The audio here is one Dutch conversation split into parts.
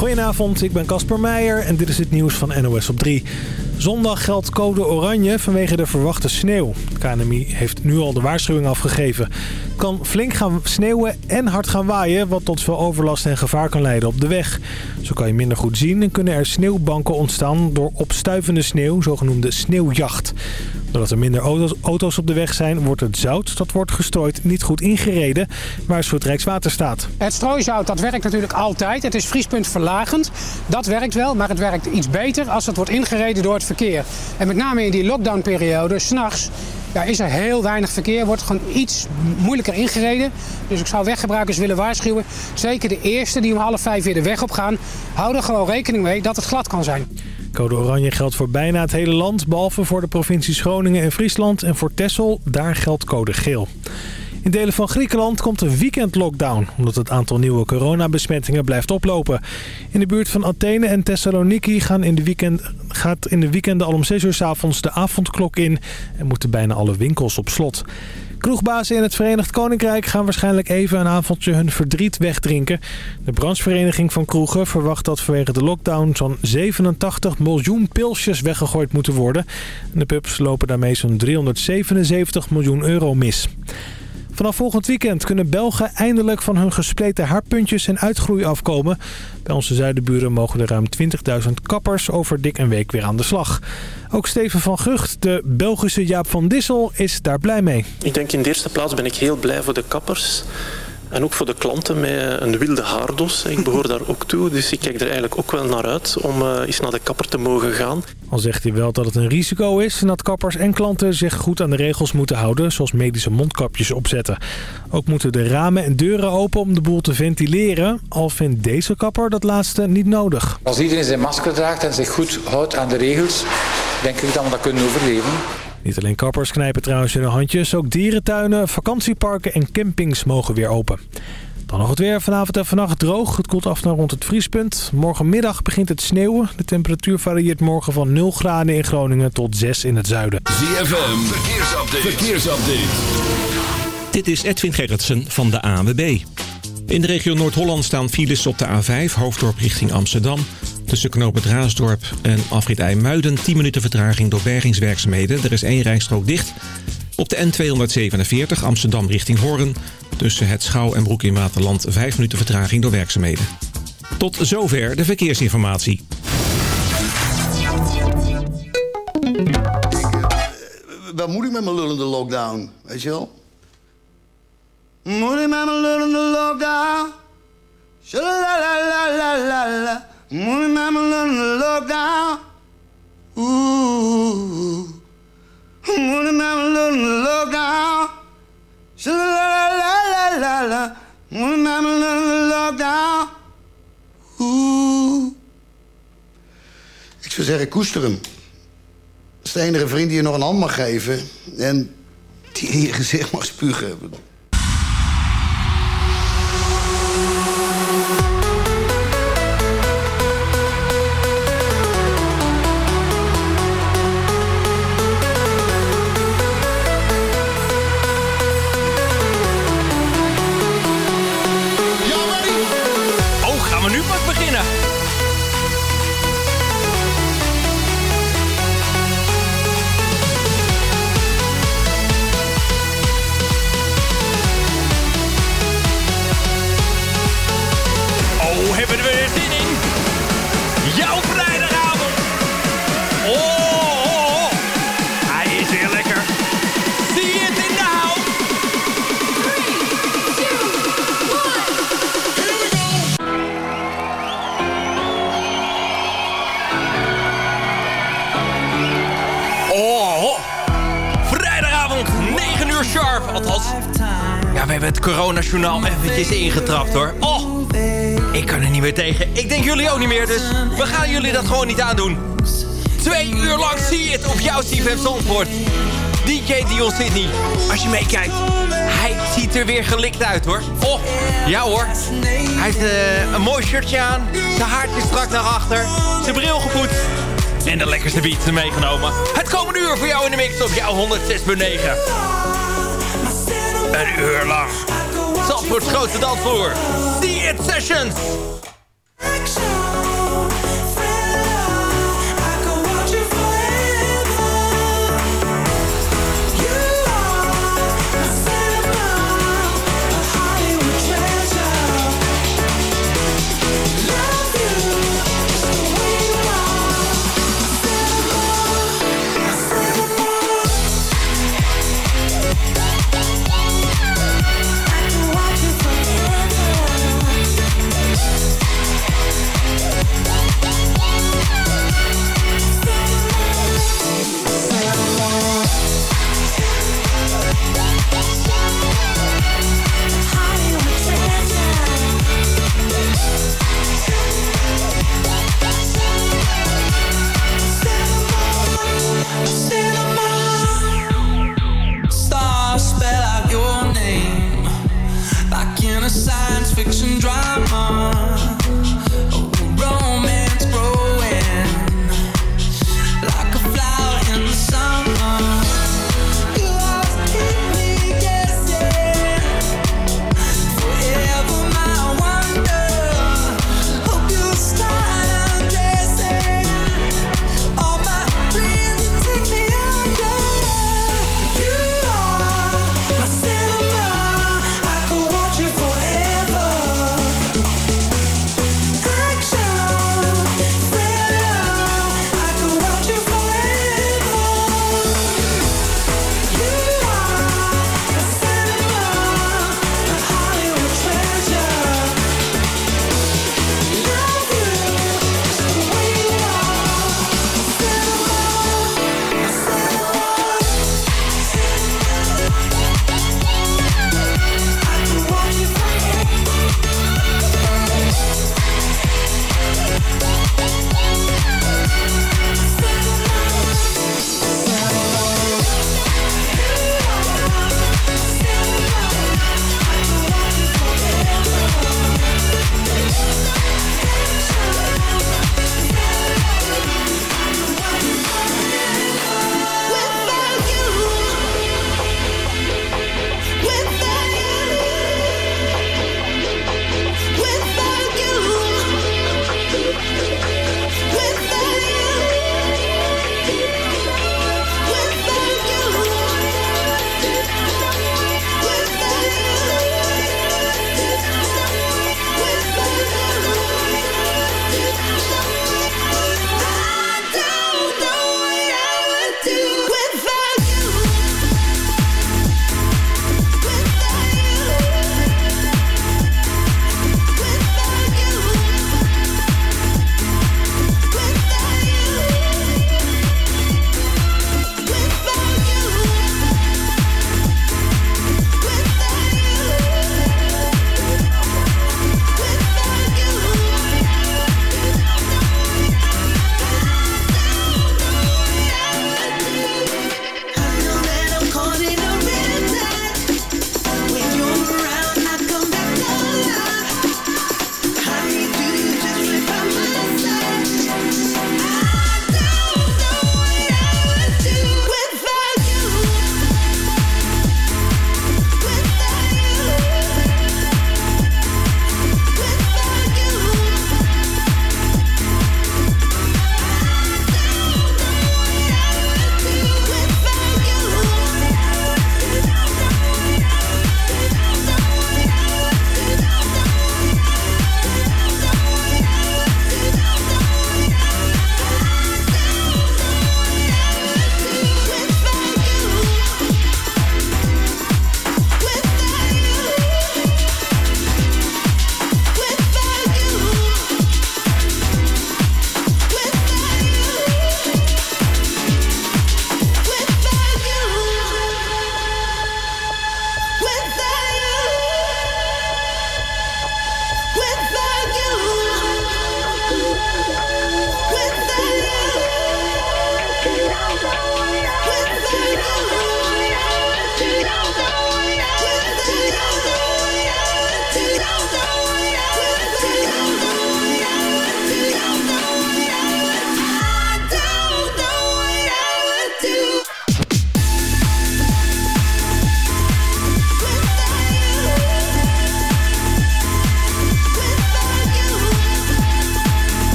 Goedenavond, ik ben Casper Meijer en dit is het nieuws van NOS op 3. Zondag geldt code oranje vanwege de verwachte sneeuw. KNMI heeft nu al de waarschuwing afgegeven. Kan flink gaan sneeuwen en hard gaan waaien... wat tot veel overlast en gevaar kan leiden op de weg. Zo kan je minder goed zien en kunnen er sneeuwbanken ontstaan... door opstuivende sneeuw, zogenoemde sneeuwjacht. Doordat er minder auto's, auto's op de weg zijn, wordt het zout dat wordt gestrooid niet goed ingereden, waarschuwt Rijkswaterstaat. Het strooizout dat werkt natuurlijk altijd. Het is vriespuntverlagend. Dat werkt wel, maar het werkt iets beter als het wordt ingereden door het verkeer. En met name in die lockdownperiode, s'nachts, ja, is er heel weinig verkeer. Wordt gewoon iets moeilijker ingereden. Dus ik zou weggebruikers willen waarschuwen. Zeker de eerste die om half vijf weer de weg op gaan. Hou er gewoon rekening mee dat het glad kan zijn. Code oranje geldt voor bijna het hele land, behalve voor de provincies Groningen en Friesland. En voor Texel, daar geldt code geel. In delen van Griekenland komt een weekendlockdown... omdat het aantal nieuwe coronabesmettingen blijft oplopen. In de buurt van Athene en Thessaloniki gaan in de weekend, gaat in de weekenden al om 6 uur s avonds de avondklok in... en moeten bijna alle winkels op slot. Kroegbazen in het Verenigd Koninkrijk gaan waarschijnlijk even een avondje hun verdriet wegdrinken. De branchevereniging van kroegen verwacht dat vanwege de lockdown zo'n 87 miljoen pilsjes weggegooid moeten worden. En de pubs lopen daarmee zo'n 377 miljoen euro mis. Vanaf volgend weekend kunnen Belgen eindelijk van hun gespleten haarpuntjes en uitgroei afkomen. Bij onze zuidenburen mogen er ruim 20.000 kappers over dik een week weer aan de slag. Ook Steven van Gucht, de Belgische Jaap van Dissel, is daar blij mee. Ik denk in de eerste plaats ben ik heel blij voor de kappers. En ook voor de klanten met een wilde haardos. Ik behoor daar ook toe, dus ik kijk er eigenlijk ook wel naar uit om uh, eens naar de kapper te mogen gaan. Al zegt hij wel dat het een risico is en dat kappers en klanten zich goed aan de regels moeten houden, zoals medische mondkapjes opzetten. Ook moeten de ramen en deuren open om de boel te ventileren, al vindt deze kapper dat laatste niet nodig. Als iedereen zijn masker draagt en zich goed houdt aan de regels, denk ik dat we dat kunnen overleven. Niet alleen kappers knijpen trouwens in de handjes. Ook dierentuinen, vakantieparken en campings mogen weer open. Dan nog het weer. Vanavond en vannacht droog. Het koelt af naar rond het vriespunt. Morgenmiddag begint het sneeuwen. De temperatuur varieert morgen van 0 graden in Groningen tot 6 in het zuiden. ZFM, verkeersupdate. verkeersupdate. Dit is Edwin Gerritsen van de ANWB. In de regio Noord-Holland staan files op de A5, hoofddorp richting Amsterdam. Tussen knooppunt Raasdorp en afrit IJmuiden 10 minuten vertraging door bergingswerkzaamheden. Er is één rijstrook dicht. Op de N247 Amsterdam richting Hoorn. Tussen het Schouw en Broek in Waterland 5 minuten vertraging door werkzaamheden. Tot zover de verkeersinformatie. Wat moet ik met mijn lullende lockdown? Weet je wel? Moet ik met mijn lullende lockdown? Shalalalalala. Moet ik met mijn lullende lockdown? Oeh. Moet ik met mijn lullende lockdown? Shalalalalala. Moet ik met mijn lullende lockdown? Oeh. Ik zou zeggen, koester hem. Dat is de enige vriend die je nog een hand mag geven. En die in je gezicht mag spugen. Coronajournaal eventjes ingetrapt hoor. Oh, ik kan er niet meer tegen. Ik denk jullie ook niet meer, dus we gaan jullie dat gewoon niet aandoen. Twee uur lang zie je het op jouw CFM Zandvoort. DJ Dion Sydney, als je meekijkt, hij ziet er weer gelikt uit hoor. Oh, ja hoor. Hij heeft eh, een mooi shirtje aan, zijn haartje strak naar achter, zijn bril gepoetst. En de lekkerste beats meegenomen. Het komende uur voor jou in de mix op jouw 106.9. Een uur lang. Zandvoorts grootste dansvloer. See It Sessions.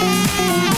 Música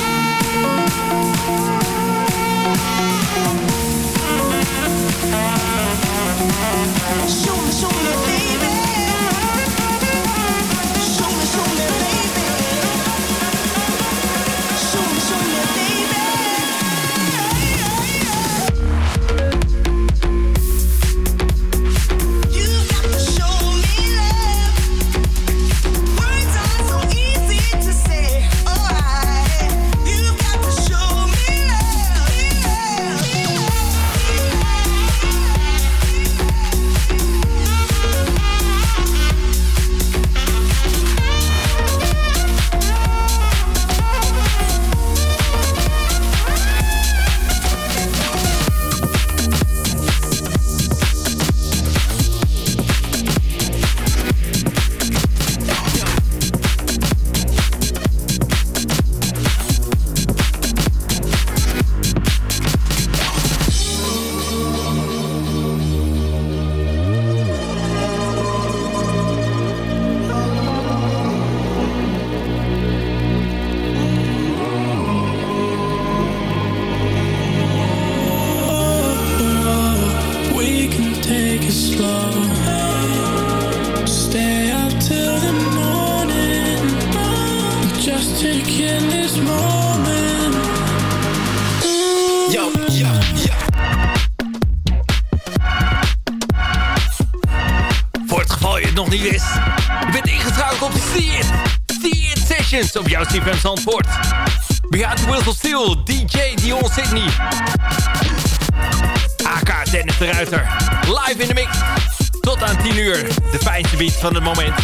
Tot aan 10 uur. De fijnste beat van het moment.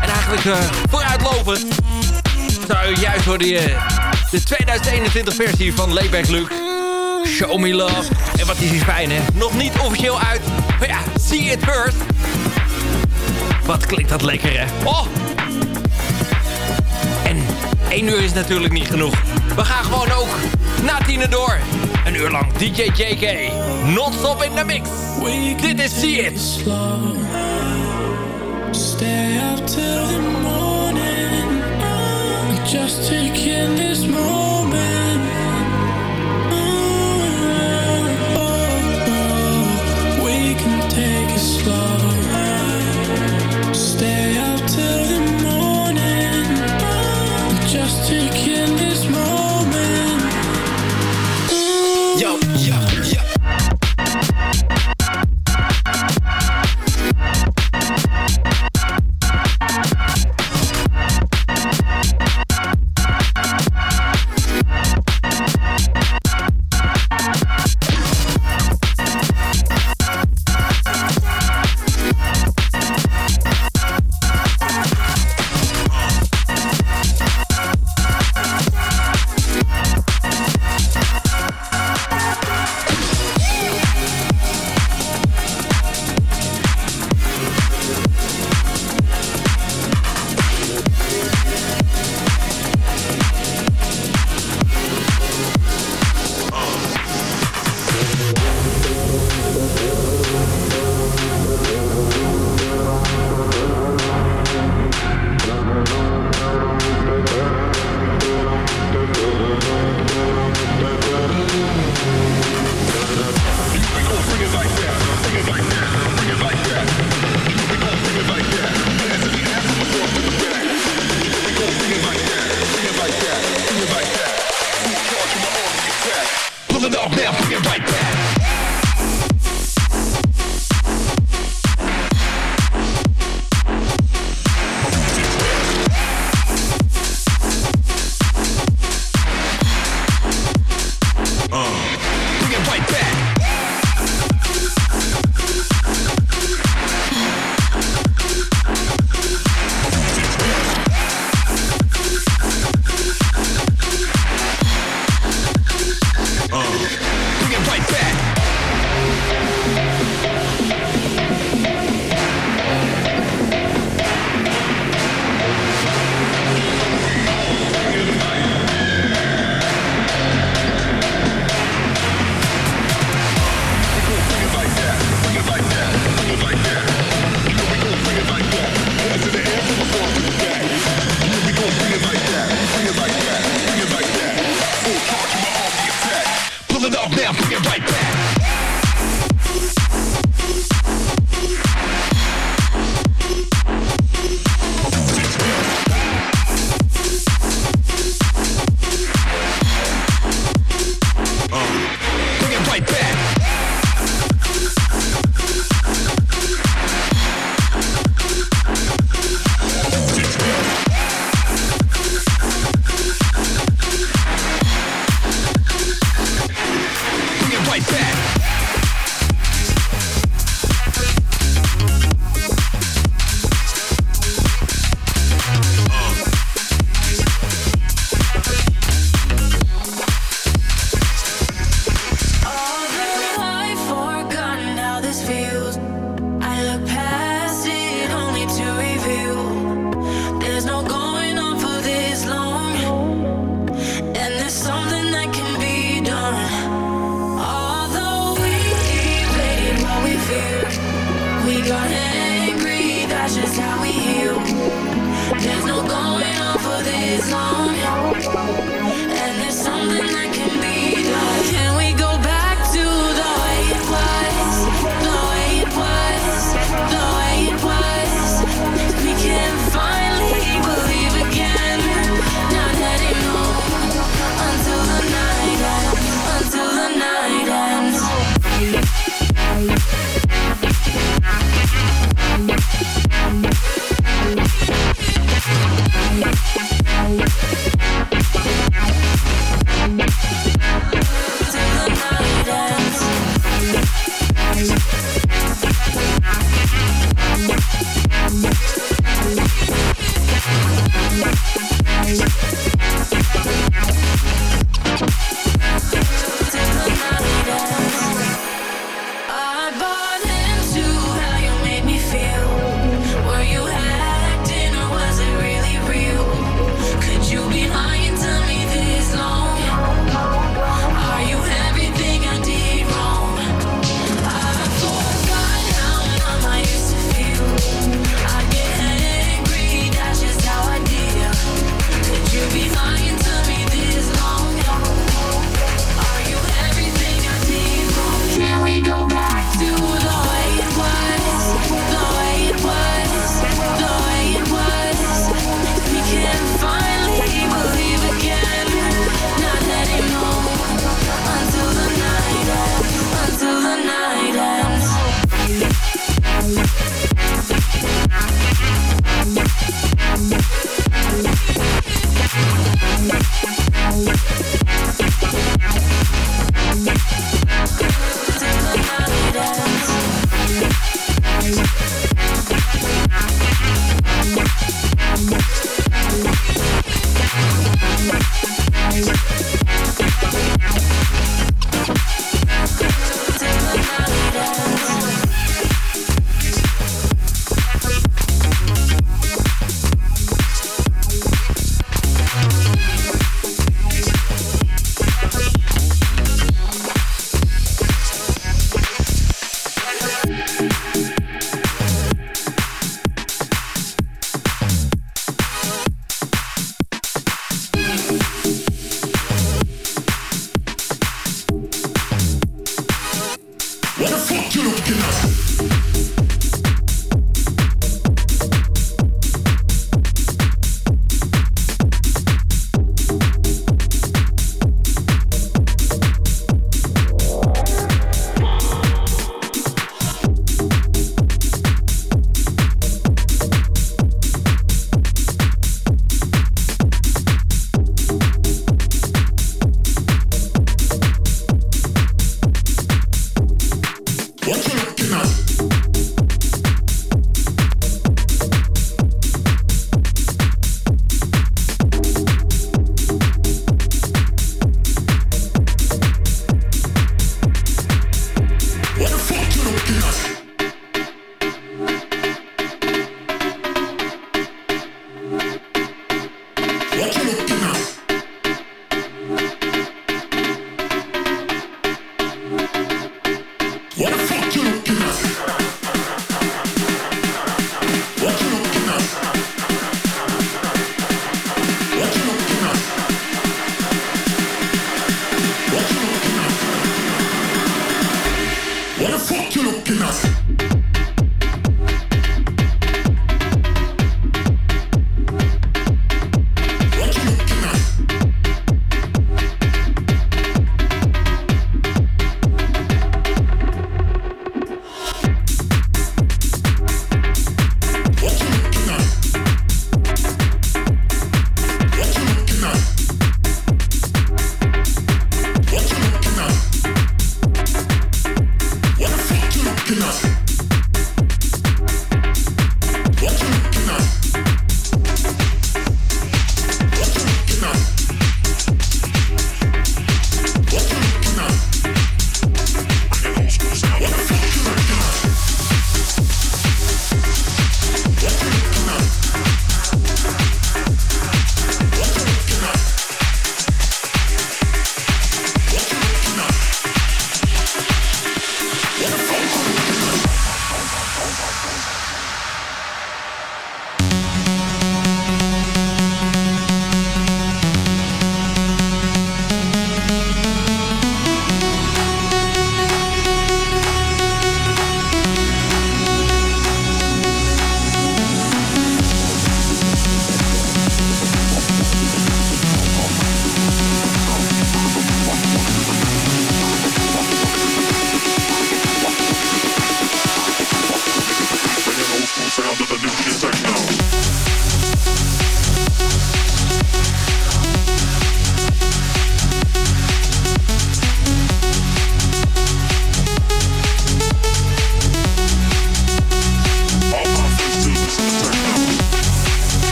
En eigenlijk eh, vooruitlopend. Zou juist hoorde je de 2021 versie van Layback Luke. Show Me Love. En wat is hier fijn hè. Nog niet officieel uit. Maar ja, see it first. Wat klinkt dat lekker, hè? Oh! En één uur is natuurlijk niet genoeg. We gaan gewoon ook na tienen door. Een uur lang DJ JK. Non-stop in de mix. Dit is See It. Stay up till the morning. Just take in this moment. We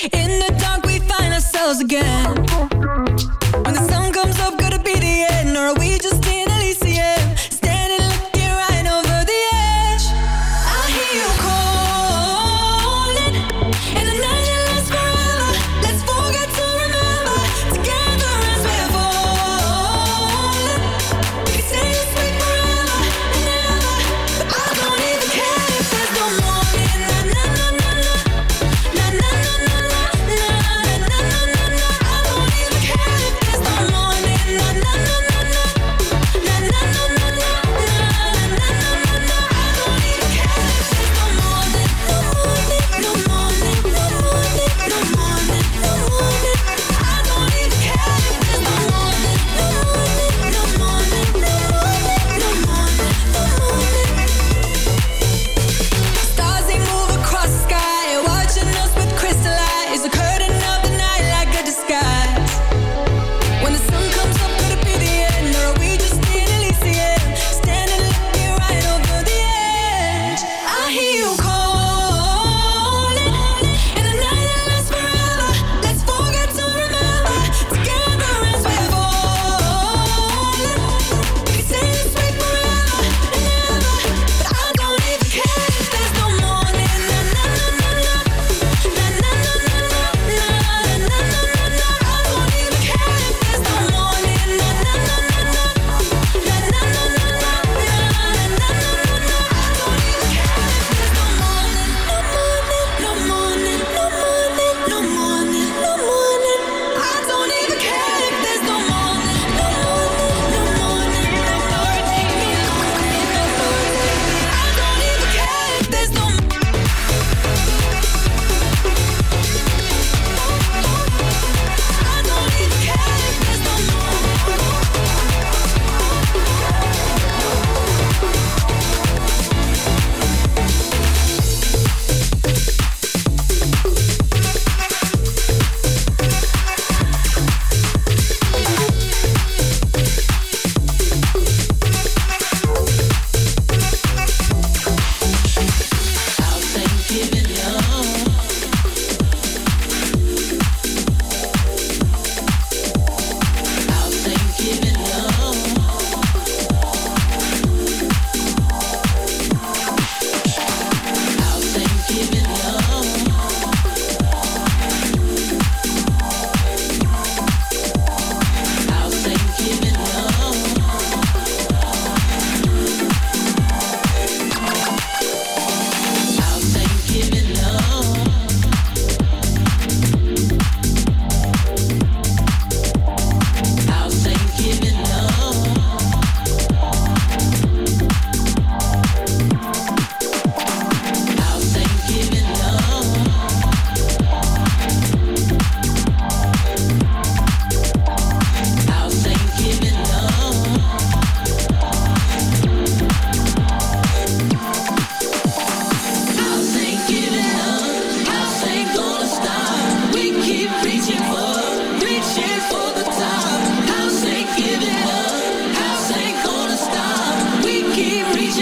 In the dark, we find ourselves again.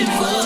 grateful.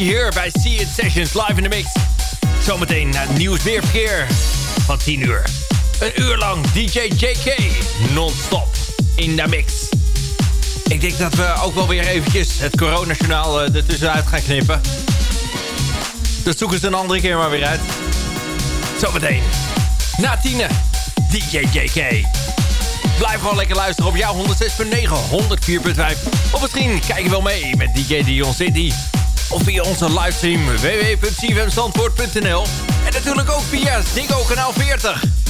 Hier bij See It Sessions live in de mix. Zometeen naar het nieuws weerverkeer van 10 uur. Een uur lang DJ JK non-stop in de mix. Ik denk dat we ook wel weer eventjes het coronajournaal eh, ertussenuit gaan knippen. Dat zoeken ze een andere keer maar weer uit. Zometeen. Na tienen. DJ JK. Blijf gewoon lekker luisteren op jouw 106.9, 104.5. Of misschien kijk je wel mee met DJ Dion City. Of via onze livestream www.cfmstandvoort.nl. En natuurlijk ook via Ziggo kanaal 40.